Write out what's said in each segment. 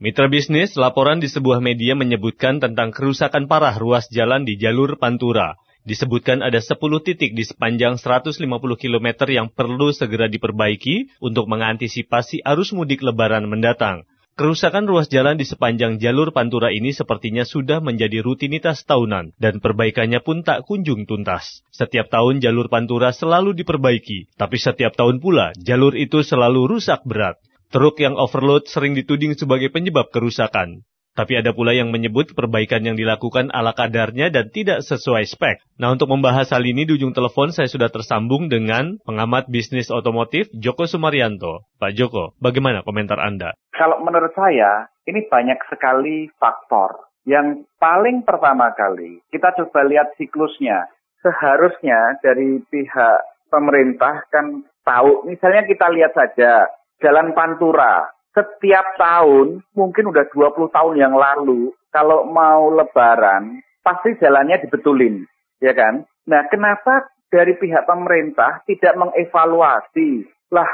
Mitra bisnis, laporan di sebuah media menyebutkan tentang kerusakan parah ruas jalan di jalur Pantura. Disebutkan ada 10 titik di sepanjang 150 km yang perlu segera diperbaiki untuk mengantisipasi arus mudik lebaran mendatang. Kerusakan ruas jalan di sepanjang jalur Pantura ini sepertinya sudah menjadi rutinitas tahunan dan perbaikannya pun tak kunjung tuntas. Setiap tahun jalur Pantura selalu diperbaiki, tapi setiap tahun pula jalur itu selalu rusak berat. Truk yang overload sering dituding sebagai penyebab kerusakan. Tapi ada pula yang menyebut perbaikan yang dilakukan ala kadarnya dan tidak sesuai spek. Nah untuk membahas hal ini di ujung telepon saya sudah tersambung dengan pengamat bisnis otomotif Joko Sumaryanto. Pak Joko, bagaimana komentar Anda? Kalau menurut saya, ini banyak sekali faktor. Yang paling pertama kali, kita coba lihat siklusnya. Seharusnya dari pihak pemerintah kan tahu, misalnya kita lihat saja, Jalan Pantura. Setiap tahun, mungkin udah 20 tahun yang lalu, kalau mau lebaran, pasti jalannya dibetulin. Ya kan? Nah, kenapa dari pihak pemerintah tidak mengevaluasi? Lah,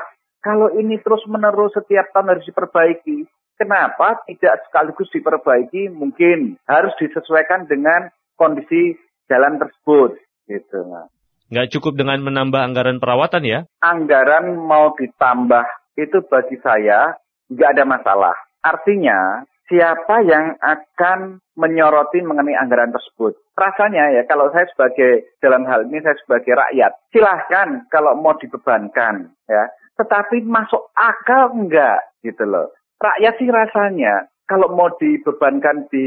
kalau ini terus-menerus setiap tahun harus diperbaiki, kenapa tidak sekaligus diperbaiki? Mungkin harus disesuaikan dengan kondisi jalan tersebut. Gitu. Nggak cukup dengan menambah anggaran perawatan ya? Anggaran mau ditambah itu bagi saya nggak ada masalah. Artinya, siapa yang akan menyoroti mengenai anggaran tersebut. Rasanya ya, kalau saya sebagai, dalam hal ini saya sebagai rakyat, silahkan kalau mau dibebankan ya. Tetapi masuk akal enggak gitu loh. Rakyat sih rasanya kalau mau dibebankan di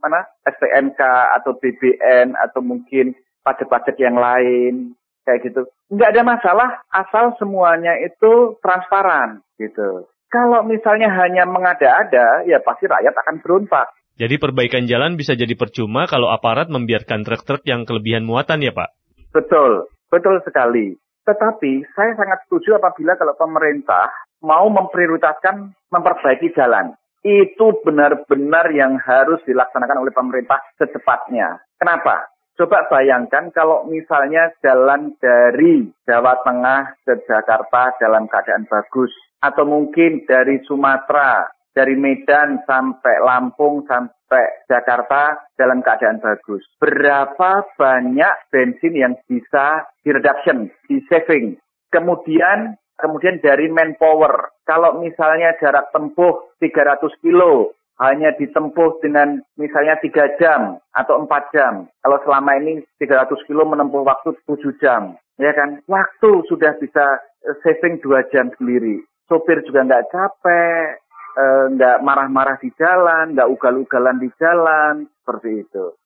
mana STNK atau BBN atau mungkin pajak-pajak yang lain kayak gitu. Nggak ada masalah asal semuanya itu transparan gitu. Kalau misalnya hanya mengada-ada, ya pasti rakyat akan berontak. Jadi perbaikan jalan bisa jadi percuma kalau aparat membiarkan truk-truk yang kelebihan muatan ya Pak? Betul, betul sekali. Tetapi saya sangat setuju apabila kalau pemerintah mau memprioritaskan memperbaiki jalan. Itu benar-benar yang harus dilaksanakan oleh pemerintah secepatnya. Kenapa? Coba bayangkan kalau misalnya jalan dari Jawa Tengah ke Jakarta dalam keadaan bagus. Atau mungkin dari Sumatera, dari Medan sampai Lampung sampai Jakarta dalam keadaan bagus. Berapa banyak bensin yang bisa di reduction, di saving. Kemudian kemudian dari manpower. Kalau misalnya jarak tempuh 300 kilo, hanya ditempuh dengan misalnya tiga jam atau empat jam. Kalau selama ini 300 kilo menempuh waktu 7 jam, ya kan? Waktu sudah bisa eh, saving dua jam sendiri. Sopir juga nggak capek, eh, nggak marah-marah di jalan, nggak ugal-ugalan di jalan, seperti itu.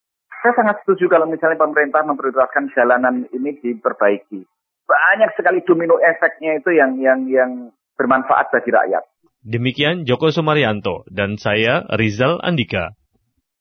Saya sangat setuju kalau misalnya pemerintah memprioritaskan jalanan ini diperbaiki. Banyak sekali domino efeknya itu yang yang yang bermanfaat bagi rakyat. Demikian Joko Sumaryanto dan saya Rizal Andika.